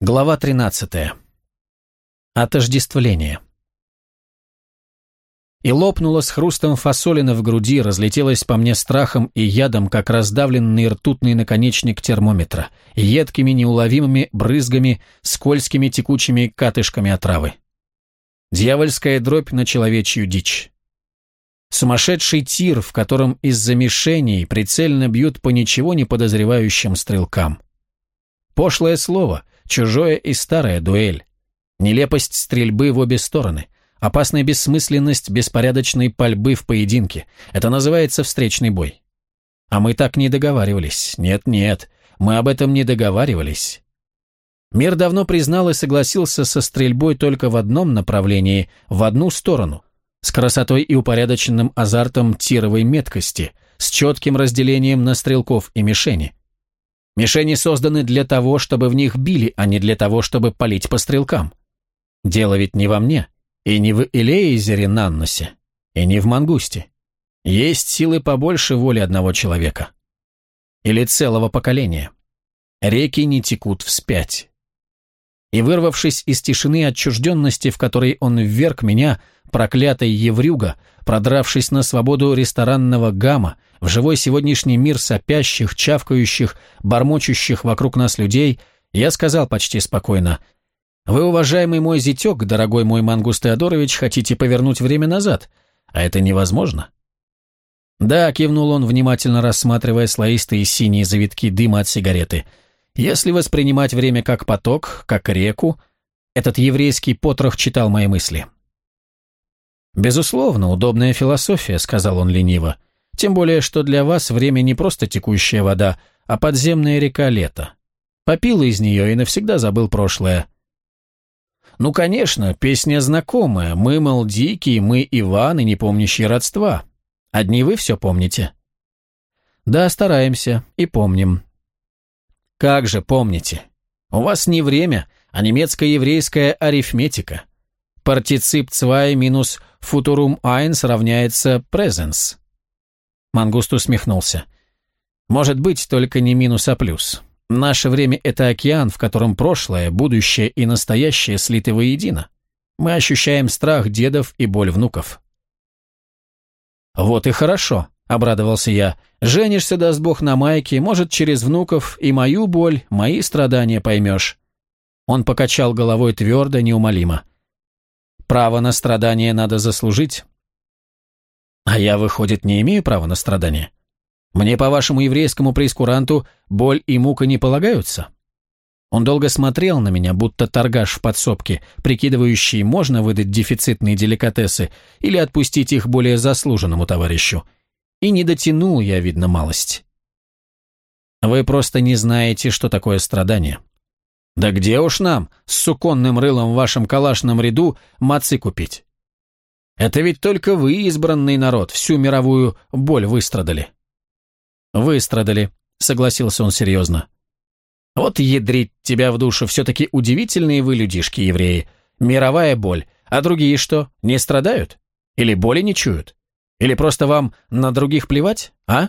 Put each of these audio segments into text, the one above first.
Глава 13. Отождествление. И лопнула с хрустом фасолина в груди, разлетелась по мне страхом и ядом, как раздавленный ртутный наконечник термометра, едкими неуловимыми брызгами, скользкими текучими катышками отравы. Дьявольская дробь на человечью дичь. Сумасшедший тир, в котором из-за мишеней прицельно бьют по ничего не подозревающим стрелкам. Пошлое слово, чужое и старое дуэль. Нелепость стрельбы в обе стороны. Опасная бессмысленность беспорядочной пальбы в поединке. Это называется встречный бой. А мы так не договаривались. Нет-нет, мы об этом не договаривались. Мир давно признал и согласился со стрельбой только в одном направлении, в одну сторону, с красотой и упорядоченным азартом тировой меткости, с четким разделением на стрелков и мишени. Мишени созданы для того, чтобы в них били, а не для того, чтобы палить по стрелкам. Дело ведь не во мне, и не в Элеизере Нанносе, и не в Мангусте. Есть силы побольше воли одного человека. Или целого поколения. Реки не текут вспять. И вырвавшись из тишины отчужденности, в которой он вверг меня, проклятый еврюга, продравшись на свободу ресторанного гамма, в живой сегодняшний мир сопящих, чавкающих, бормочущих вокруг нас людей, я сказал почти спокойно, «Вы, уважаемый мой зятек, дорогой мой Мангус Теодорович, хотите повернуть время назад, а это невозможно». «Да», — кивнул он, внимательно рассматривая слоистые синие завитки дыма от сигареты, «если воспринимать время как поток, как реку...» Этот еврейский потрох читал мои мысли. «Безусловно, удобная философия», — сказал он лениво. «Тем более, что для вас время не просто текущая вода, а подземная река лета. Попил из нее и навсегда забыл прошлое». «Ну, конечно, песня знакомая. Мы, мол, дикие, мы Иваны, не помнящие родства. Одни вы все помните?» «Да, стараемся и помним». «Как же помните? У вас не время, а немецко-еврейская арифметика. Партицип 2 минус футурум 1 равняется presence. Мангуст усмехнулся. Может быть, только не минус, а плюс. Наше время – это океан, в котором прошлое, будущее и настоящее слиты воедино. Мы ощущаем страх дедов и боль внуков. «Вот и хорошо», – обрадовался я. «Женишься, даст Бог, на майке, может, через внуков и мою боль, мои страдания поймешь». Он покачал головой твердо, неумолимо. Право на страдание надо заслужить. А я, выходит, не имею права на страдание? Мне, по вашему еврейскому прескуранту, боль и мука не полагаются? Он долго смотрел на меня, будто торгаш в подсобке, прикидывающий, можно выдать дефицитные деликатесы или отпустить их более заслуженному товарищу. И не дотянул я, видно, малость. Вы просто не знаете, что такое страдание. Да где уж нам, с суконным рылом в вашем калашном ряду, мацы купить? Это ведь только вы, избранный народ, всю мировую боль выстрадали. Выстрадали, согласился он серьезно. Вот ядрить тебя в душу, все-таки удивительные вы людишки, евреи. Мировая боль, а другие что, не страдают? Или боли не чуют? Или просто вам на других плевать, а?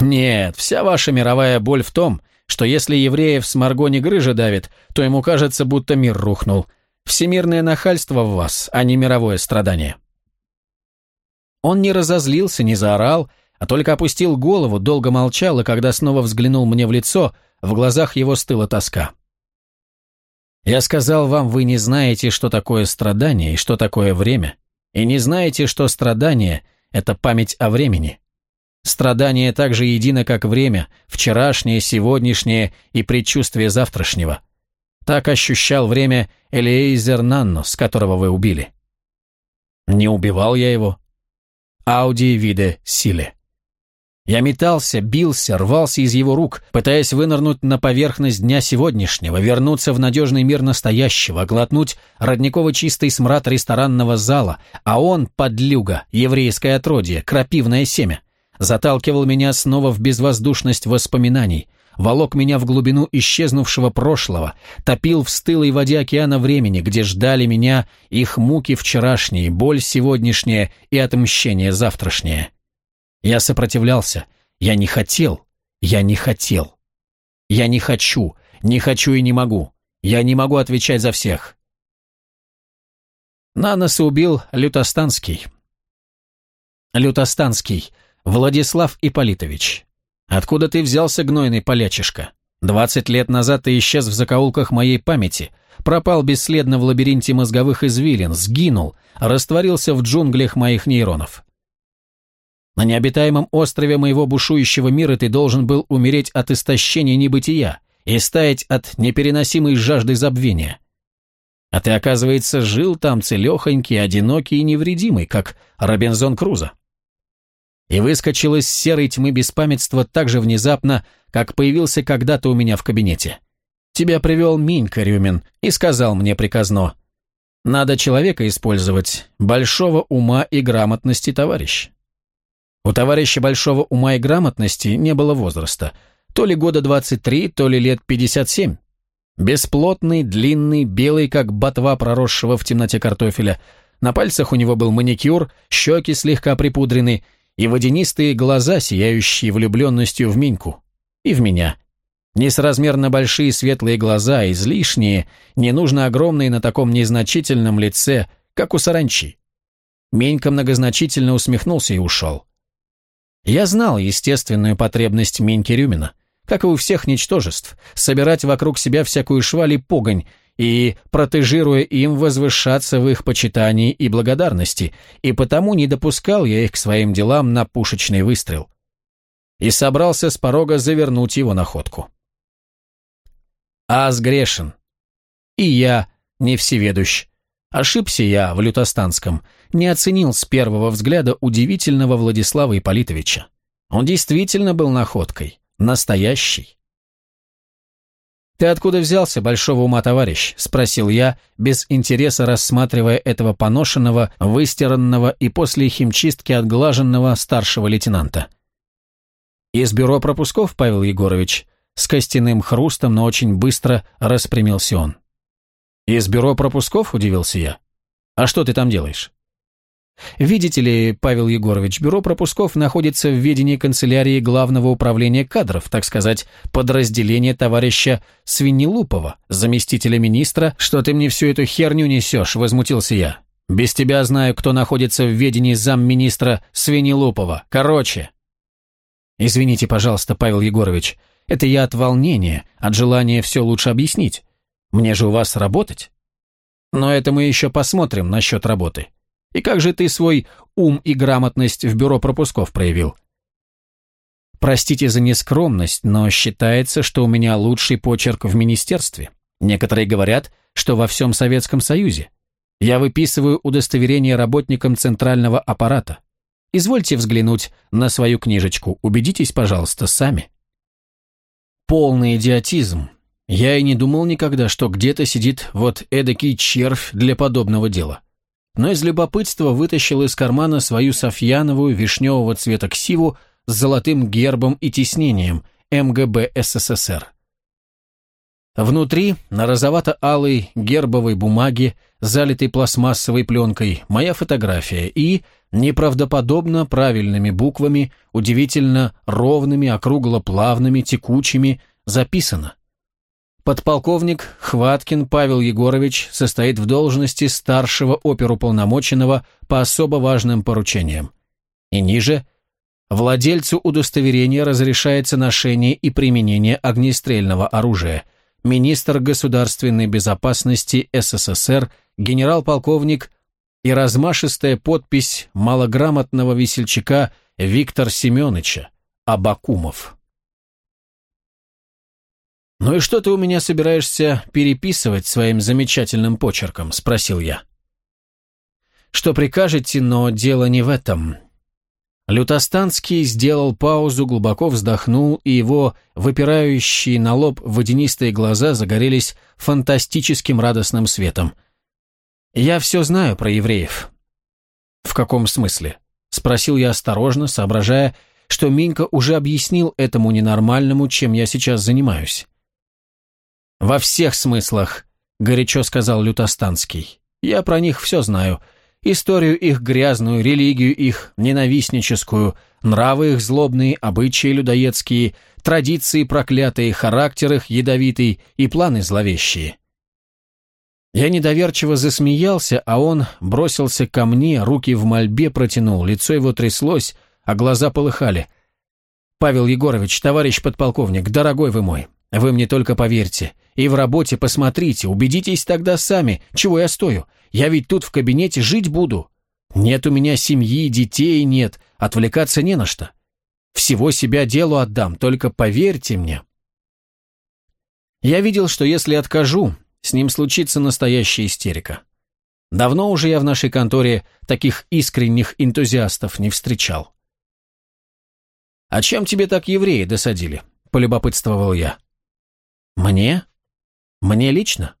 Нет, вся ваша мировая боль в том, что если евреев с Маргони грыжа давит, то ему кажется, будто мир рухнул. Всемирное нахальство в вас, а не мировое страдание. Он не разозлился, не заорал, а только опустил голову, долго молчал, и когда снова взглянул мне в лицо, в глазах его стыла тоска. «Я сказал вам, вы не знаете, что такое страдание и что такое время, и не знаете, что страдание – это память о времени. Страдание так же едино, как время, вчерашнее, сегодняшнее и предчувствие завтрашнего. Так ощущал время Элиэйзер Нанно, с которого вы убили. Не убивал я его. Ауди виде силе. Я метался, бился, рвался из его рук, пытаясь вынырнуть на поверхность дня сегодняшнего, вернуться в надежный мир настоящего, глотнуть родниково чистый смрад ресторанного зала, а он, подлюга, еврейское отродье, крапивное семя, заталкивал меня снова в безвоздушность воспоминаний, волок меня в глубину исчезнувшего прошлого, топил в стылой воде океана времени, где ждали меня их муки вчерашние, боль сегодняшняя и отмщение завтрашнее. Я сопротивлялся, я не хотел, я не хотел. Я не хочу, не хочу и не могу. Я не могу отвечать за всех. Наноса убил Лютостанский. Лютостанский, Владислав Ипполитович. Откуда ты взялся, гнойный полячишка? Двадцать лет назад ты исчез в закоулках моей памяти, пропал бесследно в лабиринте мозговых извилин, сгинул, растворился в джунглях моих нейронов. На необитаемом острове моего бушующего мира ты должен был умереть от истощения небытия и стаять от непереносимой жажды забвения. А ты, оказывается, жил там целехонький, одинокий и невредимый, как Робинзон Крузо. И выскочил из серой тьмы беспамятства так же внезапно, как появился когда-то у меня в кабинете. Тебя привел Минька Рюмин и сказал мне приказно. Надо человека использовать, большого ума и грамотности, товарищ. У товарища большого ума и грамотности не было возраста, то ли года 23, то ли лет 57. Бесплотный, длинный, белый, как ботва проросшего в темноте картофеля. На пальцах у него был маникюр, щеки слегка припудрены и водянистые глаза, сияющие влюбленностью в Миньку. И в меня. Несразмерно большие светлые глаза, излишние, не нужно огромные на таком незначительном лице, как у саранчи. Менька многозначительно усмехнулся и ушел. Я знал естественную потребность Миньки Рюмина, как и у всех ничтожеств, собирать вокруг себя всякую шваль и погонь, и, протежируя им, возвышаться в их почитании и благодарности, и потому не допускал я их к своим делам на пушечный выстрел. И собрался с порога завернуть его находку. Аз грешен. И я не всеведущ. Ошибся я в Лютостанском, не оценил с первого взгляда удивительного Владислава Ипполитовича. Он действительно был находкой, настоящий. «Ты откуда взялся, большого ума товарищ?» – спросил я, без интереса рассматривая этого поношенного, выстиранного и после химчистки отглаженного старшего лейтенанта. «Из бюро пропусков, Павел Егорович?» С костяным хрустом, но очень быстро распрямился он. «Из бюро пропусков?» – удивился я. «А что ты там делаешь?» Видите ли, Павел Егорович, бюро пропусков находится в ведении канцелярии Главного управления кадров, так сказать, подразделения товарища Свинелупова, заместителя министра. Что ты мне всю эту херню несешь, возмутился я. Без тебя знаю, кто находится в ведении замминистра Свинелупова. Короче. Извините, пожалуйста, Павел Егорович, это я от волнения, от желания все лучше объяснить. Мне же у вас работать. Но это мы еще посмотрим насчет работы. И как же ты свой ум и грамотность в бюро пропусков проявил? Простите за нескромность, но считается, что у меня лучший почерк в министерстве. Некоторые говорят, что во всем Советском Союзе. Я выписываю удостоверение работникам центрального аппарата. Извольте взглянуть на свою книжечку, убедитесь, пожалуйста, сами. Полный идиотизм. Я и не думал никогда, что где-то сидит вот эдакий червь для подобного дела но из любопытства вытащил из кармана свою софьяновую вишневого цвета ксиву с золотым гербом и тиснением МГБ СССР. Внутри, на розовато-алой гербовой бумаге, залитой пластмассовой пленкой, моя фотография и, неправдоподобно правильными буквами, удивительно ровными, округло-плавными, текучими, записано Подполковник Хваткин Павел Егорович состоит в должности старшего оперуполномоченного по особо важным поручениям. И ниже владельцу удостоверения разрешается ношение и применение огнестрельного оружия. Министр государственной безопасности СССР генерал-полковник и размашистая подпись малограмотного весельчака Виктор Семеновича Абакумов. «Ну и что ты у меня собираешься переписывать своим замечательным почерком?» – спросил я. «Что прикажете, но дело не в этом». Лютостанский сделал паузу, глубоко вздохнул, и его выпирающие на лоб водянистые глаза загорелись фантастическим радостным светом. «Я все знаю про евреев». «В каком смысле?» – спросил я осторожно, соображая, что Минька уже объяснил этому ненормальному, чем я сейчас занимаюсь. «Во всех смыслах», — горячо сказал Лютостанский. «Я про них все знаю. Историю их грязную, религию их ненавистническую, нравы их злобные, обычаи людоедские, традиции проклятые, характер их ядовитый и планы зловещие. Я недоверчиво засмеялся, а он бросился ко мне, руки в мольбе протянул, лицо его тряслось, а глаза полыхали. «Павел Егорович, товарищ подполковник, дорогой вы мой, вы мне только поверьте. И в работе посмотрите, убедитесь тогда сами, чего я стою. Я ведь тут в кабинете жить буду. Нет у меня семьи, детей нет, отвлекаться не на что. Всего себя делу отдам, только поверьте мне. Я видел, что если откажу, с ним случится настоящая истерика. Давно уже я в нашей конторе таких искренних энтузиастов не встречал. «А чем тебе так евреи досадили?» – полюбопытствовал я. «Мне? Мне лично?»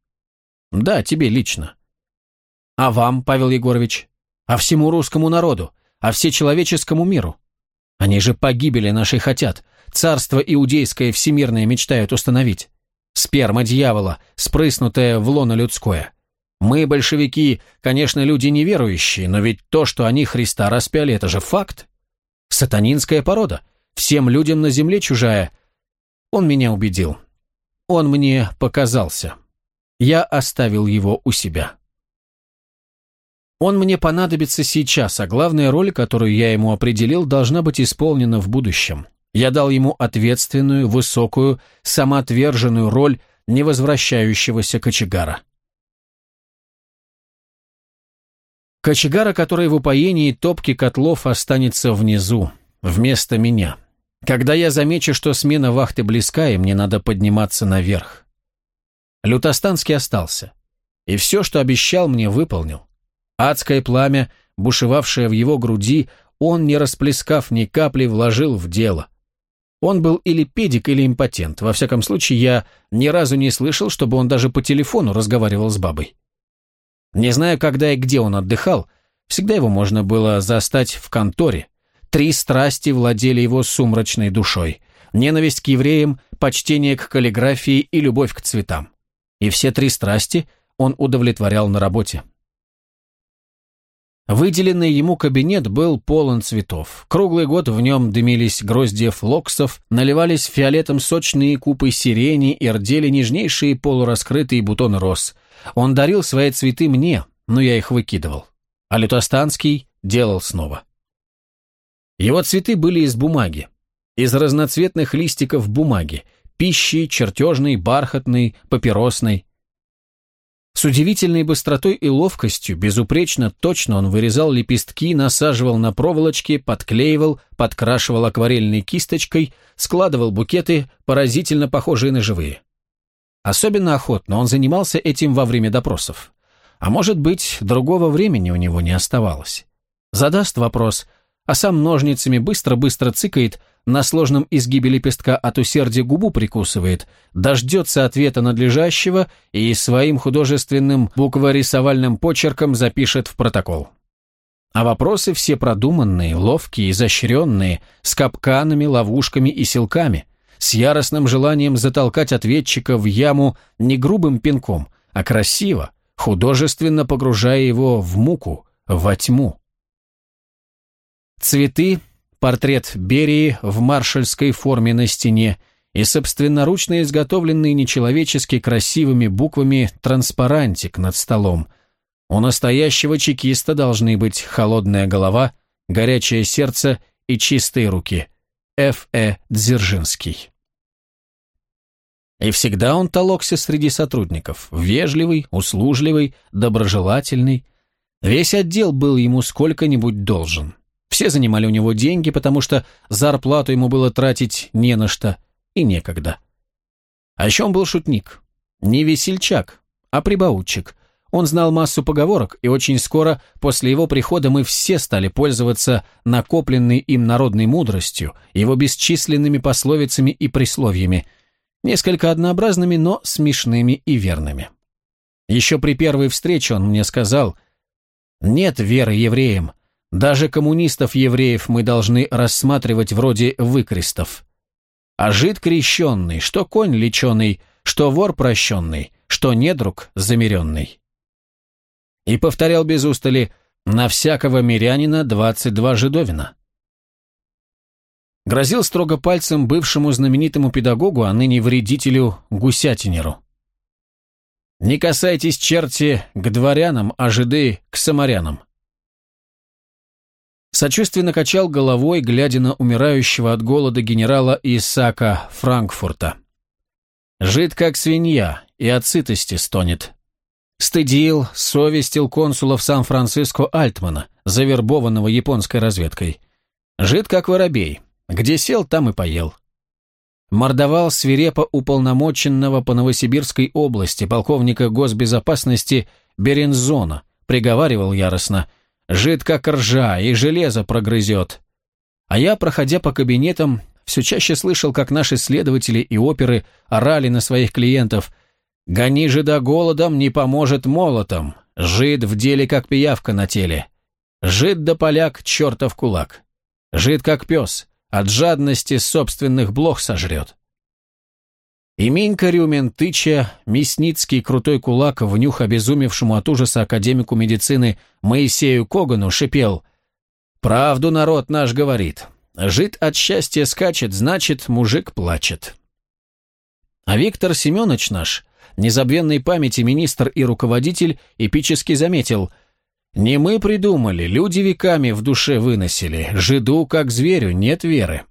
«Да, тебе лично». «А вам, Павел Егорович? А всему русскому народу? А всечеловеческому миру? Они же погибели нашей хотят. Царство иудейское всемирное мечтают установить. Сперма дьявола, спрыснутая в лоно людское. Мы, большевики, конечно, люди неверующие, но ведь то, что они Христа распяли, это же факт. Сатанинская порода, всем людям на земле чужая. Он меня убедил. Он мне показался. Я оставил его у себя. Он мне понадобится сейчас, а главная роль, которую я ему определил, должна быть исполнена в будущем. Я дал ему ответственную, высокую, самоотверженную роль невозвращающегося кочегара. Кочегара, который в упоении топки котлов останется внизу, вместо меня когда я замечу, что смена вахты близка, и мне надо подниматься наверх. Лютостанский остался, и все, что обещал, мне выполнил. Адское пламя, бушевавшее в его груди, он, не расплескав ни капли, вложил в дело. Он был или педик, или импотент. Во всяком случае, я ни разу не слышал, чтобы он даже по телефону разговаривал с бабой. Не знаю, когда и где он отдыхал, всегда его можно было застать в конторе, Три страсти владели его сумрачной душой. Ненависть к евреям, почтение к каллиграфии и любовь к цветам. И все три страсти он удовлетворял на работе. Выделенный ему кабинет был полон цветов. Круглый год в нем дымились гроздья флоксов, наливались фиолетом сочные купы сирени и рдели нежнейшие полураскрытые бутоны роз. Он дарил свои цветы мне, но я их выкидывал. А Лютостанский делал снова. Его цветы были из бумаги, из разноцветных листиков бумаги, пищи, чертежной, бархатной, папиросной. С удивительной быстротой и ловкостью, безупречно точно он вырезал лепестки, насаживал на проволочки, подклеивал, подкрашивал акварельной кисточкой, складывал букеты, поразительно похожие на живые. Особенно охотно он занимался этим во время допросов. А может быть, другого времени у него не оставалось. Задаст вопрос – а сам ножницами быстро-быстро цыкает, на сложном изгибе лепестка от усердия губу прикусывает, дождется ответа надлежащего и своим художественным букворисовальным почерком запишет в протокол. А вопросы все продуманные, ловкие, изощренные, с капканами, ловушками и силками, с яростным желанием затолкать ответчика в яму не грубым пинком, а красиво, художественно погружая его в муку, во тьму. Цветы, портрет Берии в маршальской форме на стене и собственноручно изготовленный нечеловечески красивыми буквами транспарантик над столом. У настоящего чекиста должны быть холодная голова, горячее сердце и чистые руки. Ф. Э. Дзержинский. И всегда он толокся среди сотрудников, вежливый, услужливый, доброжелательный. Весь отдел был ему сколько-нибудь должен. Все занимали у него деньги, потому что зарплату ему было тратить не на что и некогда. А еще он был шутник. Не весельчак, а прибаутчик. Он знал массу поговорок, и очень скоро после его прихода мы все стали пользоваться накопленной им народной мудростью, его бесчисленными пословицами и присловиями, несколько однообразными, но смешными и верными. Еще при первой встрече он мне сказал, «Нет веры евреям, даже коммунистов-евреев мы должны рассматривать вроде выкрестов. А жид крещенный, что конь леченый, что вор прощенный, что недруг замеренный. И повторял без устали «на всякого мирянина двадцать два жидовина». Грозил строго пальцем бывшему знаменитому педагогу, а ныне вредителю Гусятинеру. Не касайтесь, черти, к дворянам, а жиды к самарянам. Сочувственно качал головой, глядя на умирающего от голода генерала Исаака Франкфурта. Жид как свинья и от сытости стонет. Стыдил, совестил консула в Сан-Франциско Альтмана, завербованного японской разведкой. Жид как воробей, где сел, там и поел. Мордовал свирепо уполномоченного по Новосибирской области полковника госбезопасности Берензона, приговаривал яростно, жид как ржа и железо прогрызет. А я, проходя по кабинетам, все чаще слышал, как наши следователи и оперы орали на своих клиентов «Гони жида голодом, не поможет молотом, жид в деле как пиявка на теле, жид да поляк, чертов кулак, жид как пес, от жадности собственных блох сожрет». И Минька Рюмин, тыча мясницкий крутой кулак в нюх обезумевшему от ужаса академику медицины Моисею Когану, шипел «Правду народ наш говорит, Жид от счастья скачет, значит, мужик плачет. А Виктор Семенович наш, незабвенной памяти министр и руководитель, эпически заметил «Не мы придумали, люди веками в душе выносили, жиду как зверю нет веры».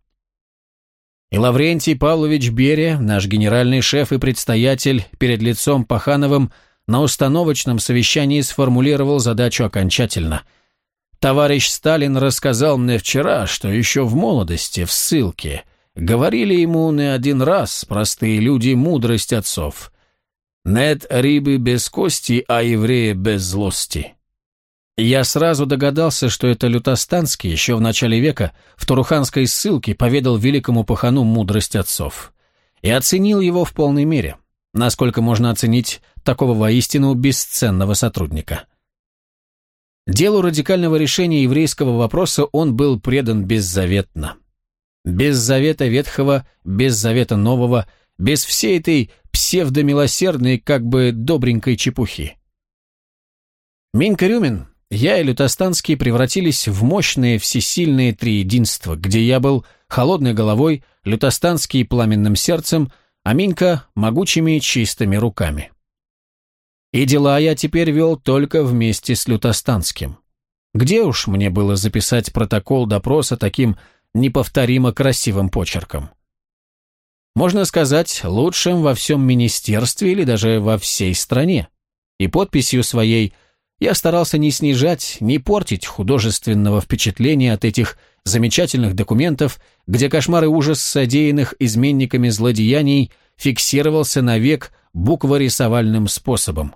И Лаврентий Павлович Берия, наш генеральный шеф и предстоятель перед лицом Пахановым, на установочном совещании сформулировал задачу окончательно – Товарищ Сталин рассказал мне вчера, что еще в молодости, в ссылке, говорили ему не один раз простые люди мудрость отцов. «Нет рыбы без кости, а еврея без злости». Я сразу догадался, что это Лютостанский еще в начале века в Туруханской ссылке поведал великому пахану мудрость отцов. И оценил его в полной мере, насколько можно оценить такого воистину бесценного сотрудника. Делу радикального решения еврейского вопроса он был предан беззаветно. Без завета ветхого, без завета нового, без всей этой псевдомилосердной, как бы добренькой чепухи. Минька Рюмин, я и Лютостанский превратились в мощные всесильные триединства, где я был холодной головой, Лютостанский пламенным сердцем, а Минька могучими чистыми руками. И дела я теперь вел только вместе с Лютостанским. Где уж мне было записать протокол допроса таким неповторимо красивым почерком? Можно сказать, лучшим во всем министерстве или даже во всей стране. И подписью своей я старался не снижать, не портить художественного впечатления от этих замечательных документов, где кошмар и ужас содеянных изменниками злодеяний фиксировался навек букворисовальным способом.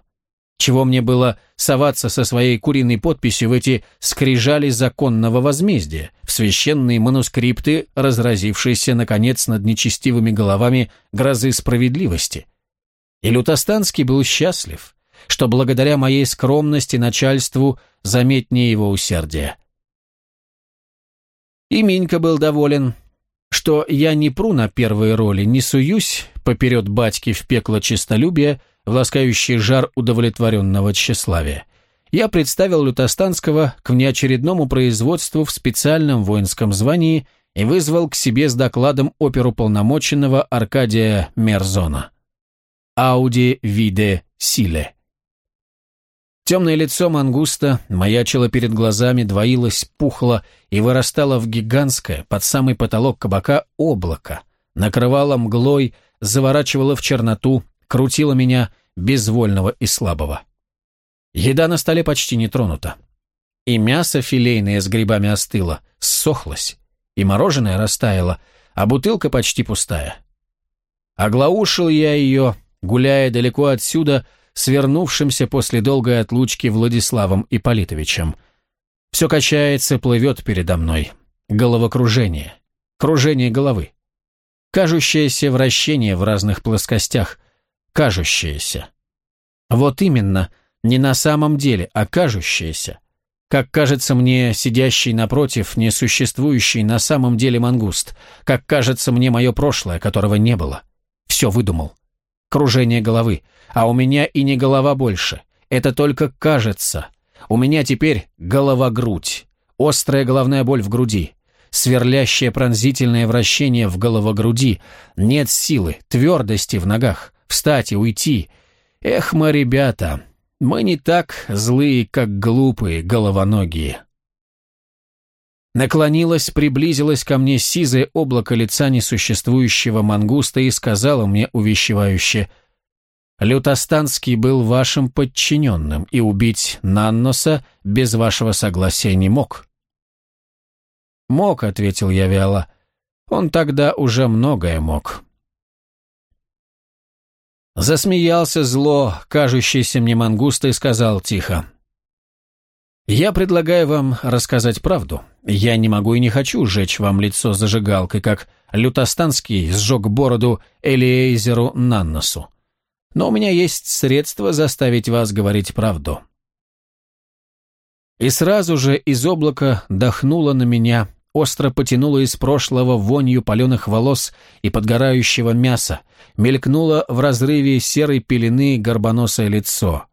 Чего мне было соваться со своей куриной подписью в эти скрижали законного возмездия, в священные манускрипты, разразившиеся, наконец, над нечестивыми головами грозы справедливости. И Лютостанский был счастлив, что благодаря моей скромности начальству заметнее его усердия. И Минька был доволен, что я не пру на первые роли, не суюсь поперед батьки в пекло честолюбия, власкающий жар удовлетворенного тщеславия. Я представил Лютостанского к внеочередному производству в специальном воинском звании и вызвал к себе с докладом оперуполномоченного Аркадия Мерзона. «Ауди виде силе». Темное лицо мангуста маячило перед глазами, двоилось, пухло и вырастало в гигантское, под самый потолок кабака, облако, накрывало мглой, заворачивало в черноту, крутило меня, безвольного и слабого. Еда на столе почти не тронута. И мясо филейное с грибами остыло, ссохлось, и мороженое растаяло, а бутылка почти пустая. Оглаушил я ее, гуляя далеко отсюда, свернувшимся после долгой отлучки Владиславом Ипполитовичем. Все качается, плывет передо мной. Головокружение. Кружение головы. Кажущееся вращение в разных плоскостях – кажущееся. Вот именно, не на самом деле, а кажущееся. Как кажется мне сидящий напротив, несуществующий на самом деле мангуст, как кажется мне мое прошлое, которого не было. Все выдумал. Кружение головы. А у меня и не голова больше. Это только кажется. У меня теперь голова-грудь. Острая головная боль в груди. Сверлящее пронзительное вращение в головогруди. Нет силы, твердости в ногах встать и уйти. Эх мы, ребята, мы не так злые, как глупые, головоногие. Наклонилась, приблизилась ко мне сизое облако лица несуществующего мангуста и сказала мне увещевающе, «Лютостанский был вашим подчиненным, и убить Нанноса без вашего согласия не мог». «Мог», — ответил я вяло, — «он тогда уже многое мог». Засмеялся зло, кажущийся мне мангуста, и сказал тихо, «Я предлагаю вам рассказать правду. Я не могу и не хочу сжечь вам лицо зажигалкой, как Лютостанский сжег бороду Элиэйзеру Нанносу. Но у меня есть средства заставить вас говорить правду». И сразу же из облака дохнуло на меня, остро потянуло из прошлого вонью паленых волос и подгорающего мяса, мелькнуло в разрыве серой пелены горбоносое лицо.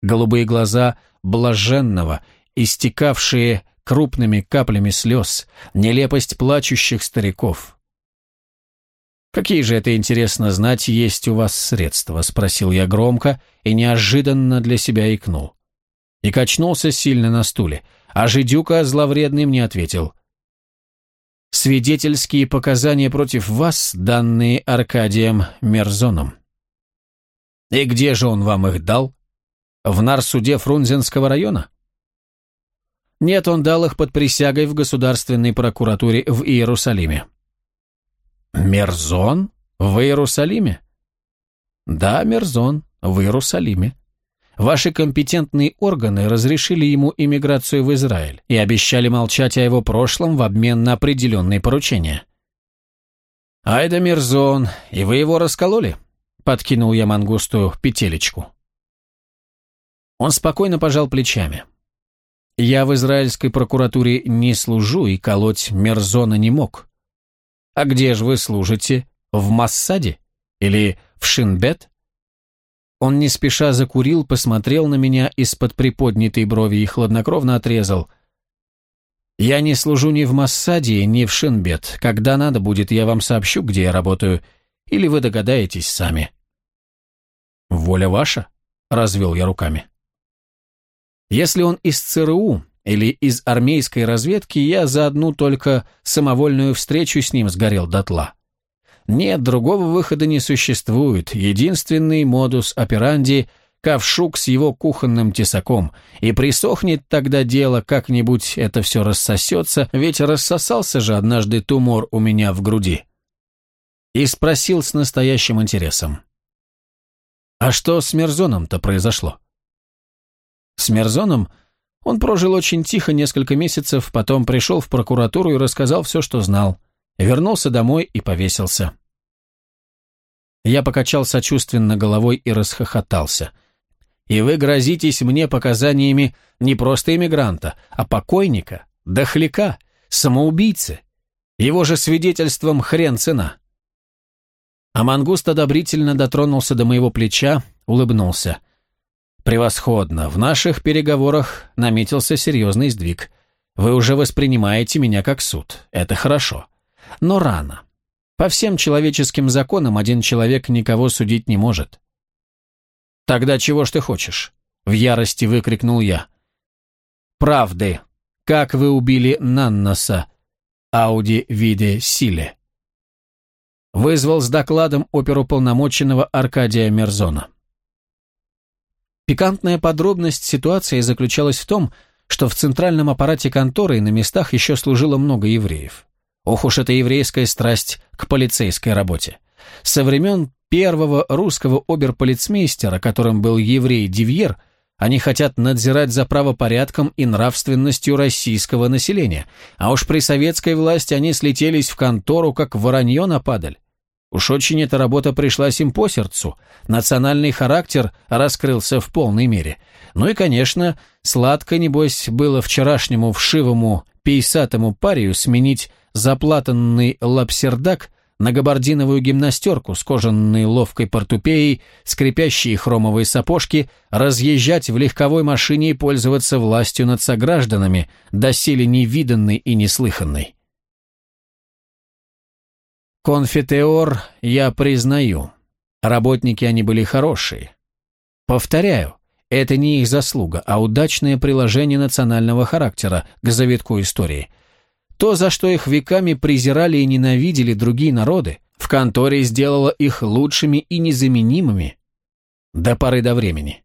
Голубые глаза блаженного, истекавшие крупными каплями слез, нелепость плачущих стариков. «Какие же это, интересно знать, есть у вас средства?» – спросил я громко и неожиданно для себя икнул. И качнулся сильно на стуле, а Жидюка зловредный мне ответил. «Свидетельские показания против вас, данные Аркадием Мерзоном». «И где же он вам их дал? В нарсуде Фрунзенского района?» Нет, он дал их под присягой в государственной прокуратуре в Иерусалиме. Мерзон? В Иерусалиме? Да, Мерзон, в Иерусалиме. Ваши компетентные органы разрешили ему иммиграцию в Израиль и обещали молчать о его прошлом в обмен на определенные поручения. «Айда Мерзон, и вы его раскололи?» — подкинул я мангусту петелечку. Он спокойно пожал плечами. Я в израильской прокуратуре не служу и колоть Мерзона не мог. А где же вы служите? В Массаде? Или в Шинбет? Он не спеша закурил, посмотрел на меня из-под приподнятой брови и хладнокровно отрезал. «Я не служу ни в Массаде, ни в Шинбет. Когда надо будет, я вам сообщу, где я работаю, или вы догадаетесь сами». «Воля ваша?» — развел я руками. Если он из ЦРУ или из армейской разведки, я за одну только самовольную встречу с ним сгорел дотла. Нет, другого выхода не существует. Единственный модус операнди – ковшук с его кухонным тесаком, и присохнет тогда дело, как-нибудь это все рассосется, ведь рассосался же однажды тумор у меня в груди. И спросил с настоящим интересом. «А что с Мерзоном-то произошло?» С Мерзоном он прожил очень тихо несколько месяцев, потом пришел в прокуратуру и рассказал все, что знал. Вернулся домой и повесился. Я покачал сочувственно головой и расхохотался. «И вы грозитесь мне показаниями не просто иммигранта, а покойника, дохляка, самоубийцы. Его же свидетельством хрен цена». А мангуст одобрительно дотронулся до моего плеча, улыбнулся. «Превосходно. В наших переговорах наметился серьезный сдвиг. Вы уже воспринимаете меня как суд. Это хорошо. Но рано. По всем человеческим законам один человек никого судить не может». «Тогда чего ж ты хочешь?» — в ярости выкрикнул я. «Правды. Как вы убили Нанноса, Ауди Виде Силе?» Вызвал с докладом оперуполномоченного Аркадия Мерзона. Пикантная подробность ситуации заключалась в том, что в центральном аппарате конторы на местах еще служило много евреев. Ох уж эта еврейская страсть к полицейской работе. Со времен первого русского оберполицмейстера, которым был еврей Дивьер, они хотят надзирать за правопорядком и нравственностью российского населения, а уж при советской власти они слетелись в контору, как воронье на падаль. Уж очень эта работа пришлась им по сердцу, национальный характер раскрылся в полной мере. Ну и, конечно, сладко, небось, было вчерашнему вшивому пейсатому парию сменить заплатанный лапсердак на габардиновую гимнастерку с кожаной ловкой портупеей, скрипящие хромовые сапожки, разъезжать в легковой машине и пользоваться властью над согражданами, доселе невиданной и неслыханной. Конфетеор я признаю. Работники они были хорошие. Повторяю, это не их заслуга, а удачное приложение национального характера к завитку истории. То, за что их веками презирали и ненавидели другие народы, в конторе сделало их лучшими и незаменимыми до поры до времени.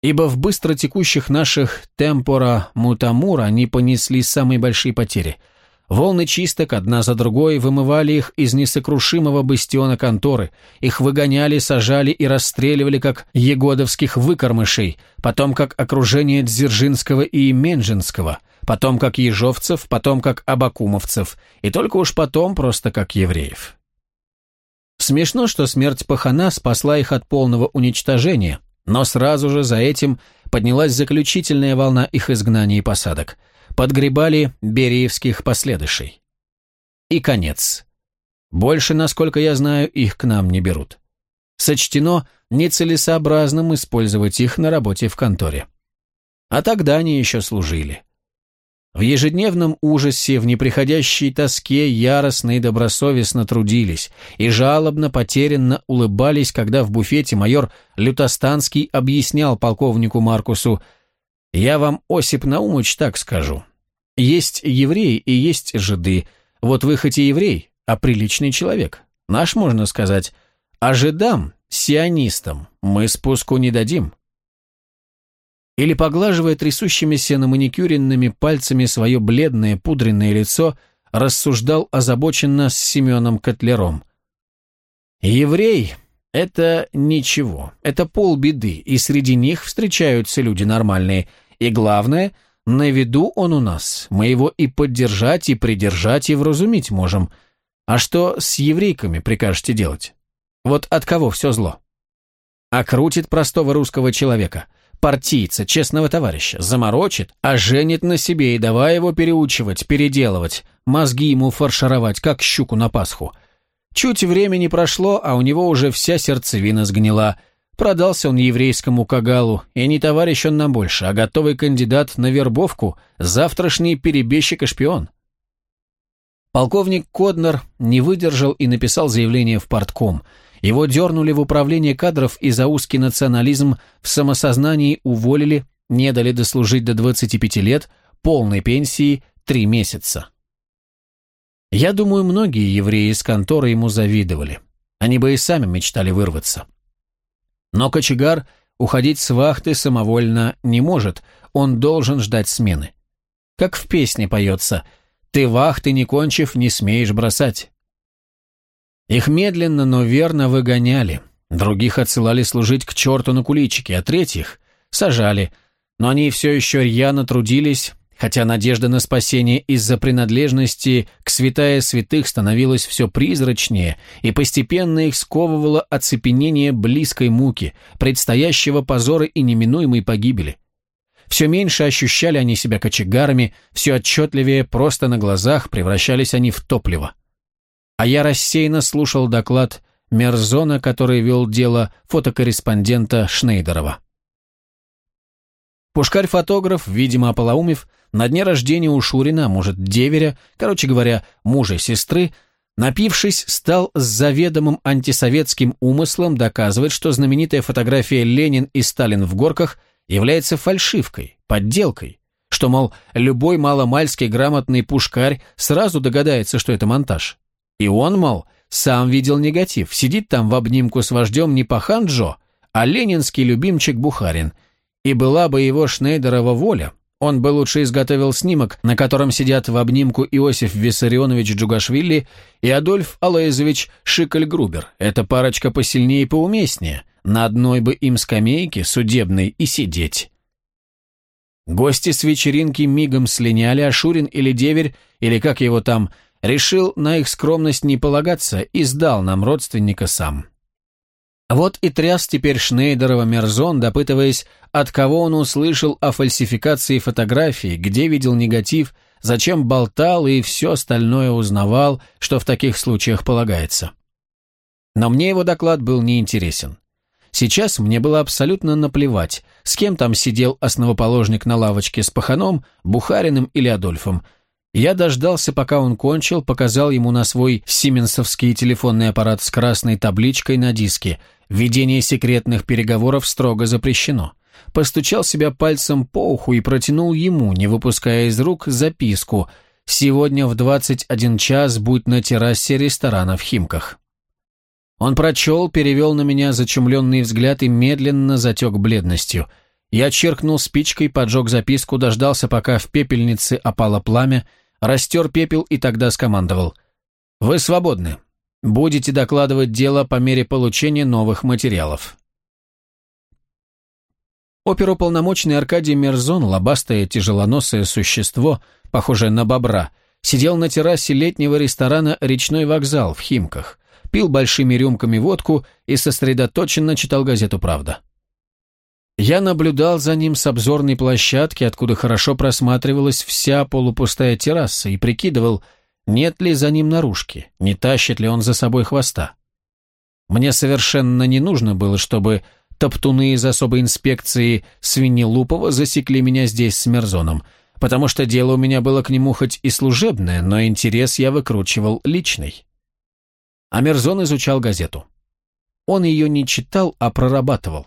Ибо в быстро текущих наших темпора мутамура они понесли самые большие потери – Волны чисток одна за другой вымывали их из несокрушимого бастиона конторы, их выгоняли, сажали и расстреливали, как егодовских выкормышей, потом как окружение Дзержинского и Менжинского, потом как ежовцев, потом как абакумовцев, и только уж потом просто как евреев. Смешно, что смерть Пахана спасла их от полного уничтожения, но сразу же за этим поднялась заключительная волна их изгнаний и посадок – подгребали бериевских последующей. И конец. Больше, насколько я знаю, их к нам не берут. Сочтено нецелесообразным использовать их на работе в конторе. А тогда они еще служили. В ежедневном ужасе, в неприходящей тоске яростно и добросовестно трудились и жалобно, потерянно улыбались, когда в буфете майор Лютостанский объяснял полковнику Маркусу я вам, Осип Наумыч, так скажу. Есть евреи и есть жиды. Вот вы хоть и еврей, а приличный человек. Наш, можно сказать. А жидам, сионистам, мы спуску не дадим. Или, поглаживая трясущимися на маникюренными пальцами свое бледное пудренное лицо, рассуждал озабоченно с Семеном Котлером. «Еврей это ничего, это полбеды, и среди них встречаются люди нормальные. И главное, на виду он у нас, мы его и поддержать, и придержать, и вразумить можем. А что с еврейками прикажете делать? Вот от кого все зло? Окрутит простого русского человека, партийца, честного товарища, заморочит, а женит на себе и давай его переучивать, переделывать, мозги ему фаршировать, как щуку на Пасху – Чуть времени прошло, а у него уже вся сердцевина сгнила. Продался он еврейскому кагалу, и не товарищ он нам больше, а готовый кандидат на вербовку, завтрашний перебежчик и шпион. Полковник Коднер не выдержал и написал заявление в партком. Его дернули в управление кадров и за узкий национализм в самосознании уволили, не дали дослужить до 25 лет, полной пенсии три месяца. Я думаю, многие евреи из конторы ему завидовали. Они бы и сами мечтали вырваться. Но кочегар уходить с вахты самовольно не может, он должен ждать смены. Как в песне поется «Ты вахты не кончив, не смеешь бросать». Их медленно, но верно выгоняли, других отсылали служить к черту на куличике, а третьих сажали, но они все еще рьяно трудились, Хотя надежда на спасение из-за принадлежности к святая святых становилась все призрачнее, и постепенно их сковывало оцепенение близкой муки, предстоящего позора и неминуемой погибели. Все меньше ощущали они себя кочегарами, все отчетливее просто на глазах превращались они в топливо. А я рассеянно слушал доклад Мерзона, который вел дело фотокорреспондента Шнейдерова. Пушкарь-фотограф, видимо ополоумев, на дне рождения у Шурина, может, деверя, короче говоря, мужа сестры, напившись, стал с заведомым антисоветским умыслом доказывать, что знаменитая фотография Ленин и Сталин в горках является фальшивкой, подделкой, что, мол, любой маломальский грамотный пушкарь сразу догадается, что это монтаж. И он, мол, сам видел негатив, сидит там в обнимку с вождем не пахан Джо, а ленинский любимчик Бухарин – и была бы его Шнейдерова воля, он бы лучше изготовил снимок, на котором сидят в обнимку Иосиф Виссарионович Джугашвили и Адольф Алоизович Шикель-Грубер. Эта парочка посильнее и поуместнее. На одной бы им скамейке судебной и сидеть. Гости с вечеринки мигом слиняли, а Шурин или Деверь, или как его там, решил на их скромность не полагаться и сдал нам родственника сам. Вот и тряс теперь Шнейдерова Мерзон, допытываясь, от кого он услышал о фальсификации фотографии, где видел негатив, зачем болтал и все остальное узнавал, что в таких случаях полагается. Но мне его доклад был неинтересен. Сейчас мне было абсолютно наплевать, с кем там сидел основоположник на лавочке с Паханом, Бухариным или Адольфом. Я дождался, пока он кончил, показал ему на свой сименсовский телефонный аппарат с красной табличкой на диске «Ведение секретных переговоров строго запрещено». Постучал себя пальцем по уху и протянул ему, не выпуская из рук, записку «Сегодня в 21 час будь на террасе ресторана в Химках». Он прочел, перевел на меня зачумленный взгляд и медленно затек бледностью. Я черкнул спичкой, поджег записку, дождался, пока в пепельнице опало пламя, растер пепел и тогда скомандовал. «Вы свободны. Будете докладывать дело по мере получения новых материалов». Оперуполномоченный Аркадий Мерзон, лобастое тяжелоносое существо, похожее на бобра, сидел на террасе летнего ресторана «Речной вокзал» в Химках, пил большими рюмками водку и сосредоточенно читал газету «Правда». Я наблюдал за ним с обзорной площадки, откуда хорошо просматривалась вся полупустая терраса, и прикидывал, нет ли за ним наружки, не тащит ли он за собой хвоста. Мне совершенно не нужно было, чтобы топтуны из особой инспекции Свинелупова засекли меня здесь с Мерзоном, потому что дело у меня было к нему хоть и служебное, но интерес я выкручивал личный. А Мерзон изучал газету. Он ее не читал, а прорабатывал,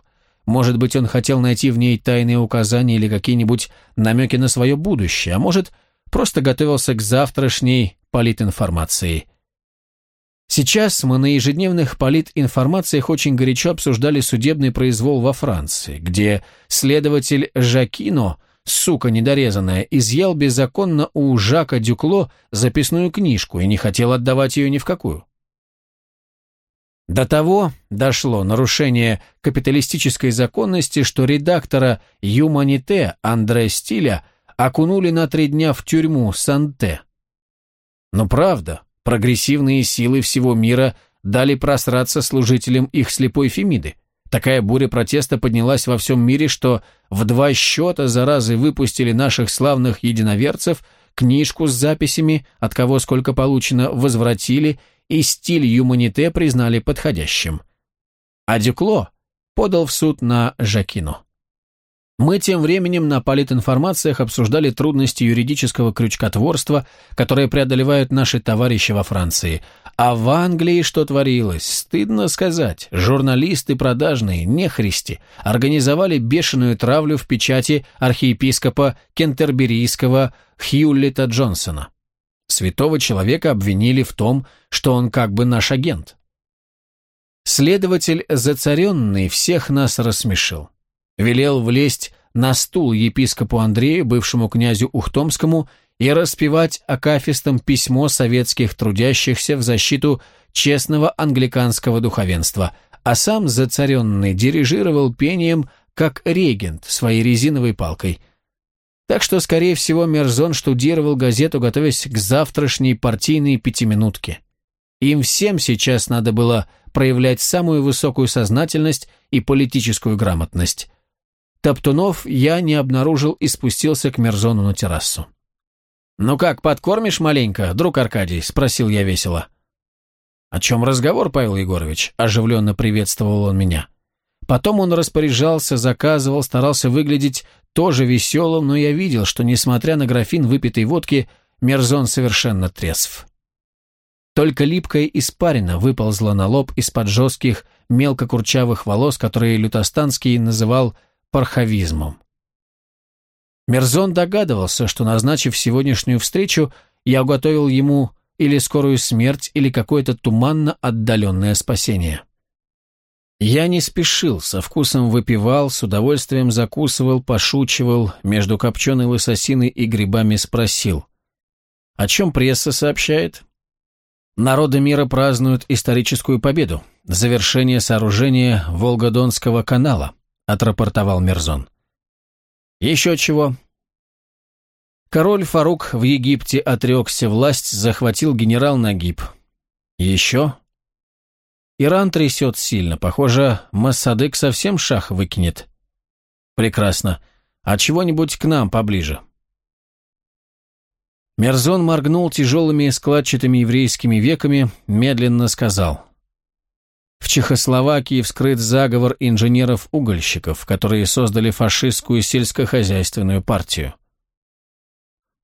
может быть, он хотел найти в ней тайные указания или какие-нибудь намеки на свое будущее, а может, просто готовился к завтрашней политинформации. Сейчас мы на ежедневных политинформациях очень горячо обсуждали судебный произвол во Франции, где следователь Жакино, сука недорезанная, изъял беззаконно у Жака Дюкло записную книжку и не хотел отдавать ее ни в какую. До того дошло нарушение капиталистической законности, что редактора «Юманите» Андре Стиля окунули на три дня в тюрьму Санте. Но правда, прогрессивные силы всего мира дали просраться служителям их слепой Фемиды. Такая буря протеста поднялась во всем мире, что в два счета заразы выпустили наших славных единоверцев, книжку с записями, от кого сколько получено, возвратили и стиль Юманите признали подходящим. А Дюкло подал в суд на Жакину. Мы тем временем на политинформациях обсуждали трудности юридического крючкотворства, которые преодолевают наши товарищи во Франции. А в Англии что творилось? Стыдно сказать. Журналисты продажные, нехристи, организовали бешеную травлю в печати архиепископа Кентерберийского Хьюлита Джонсона. Святого человека обвинили в том, что он как бы наш агент. Следователь зацаренный всех нас рассмешил. Велел влезть на стул епископу Андрею, бывшему князю Ухтомскому, и распевать акафистам письмо советских трудящихся в защиту честного англиканского духовенства, а сам зацаренный дирижировал пением, как регент, своей резиновой палкой – так что, скорее всего, Мерзон штудировал газету, готовясь к завтрашней партийной пятиминутке. Им всем сейчас надо было проявлять самую высокую сознательность и политическую грамотность. Топтунов я не обнаружил и спустился к Мерзону на террасу. «Ну как, подкормишь маленько, друг Аркадий?» – спросил я весело. «О чем разговор, Павел Егорович?» – оживленно приветствовал он меня. Потом он распоряжался, заказывал, старался выглядеть тоже веселым, но я видел, что, несмотря на графин выпитой водки, Мерзон совершенно трезв. Только липкая испарина выползла на лоб из-под жестких, мелко курчавых волос, которые Лютостанский называл парховизмом. Мерзон догадывался, что, назначив сегодняшнюю встречу, я уготовил ему или скорую смерть, или какое-то туманно отдаленное спасение. Я не спешил, со вкусом выпивал, с удовольствием закусывал, пошучивал, между копченой лососиной и грибами спросил. О чем пресса сообщает? Народы мира празднуют историческую победу, завершение сооружения Волгодонского канала, отрапортовал Мерзон. Еще чего? Король Фарук в Египте отрекся, власть захватил генерал Нагиб. Еще? Иран трясет сильно. Похоже, Массадык совсем шах выкинет. Прекрасно. А чего-нибудь к нам поближе. Мерзон моргнул тяжелыми складчатыми еврейскими веками, медленно сказал. В Чехословакии вскрыт заговор инженеров-угольщиков, которые создали фашистскую сельскохозяйственную партию.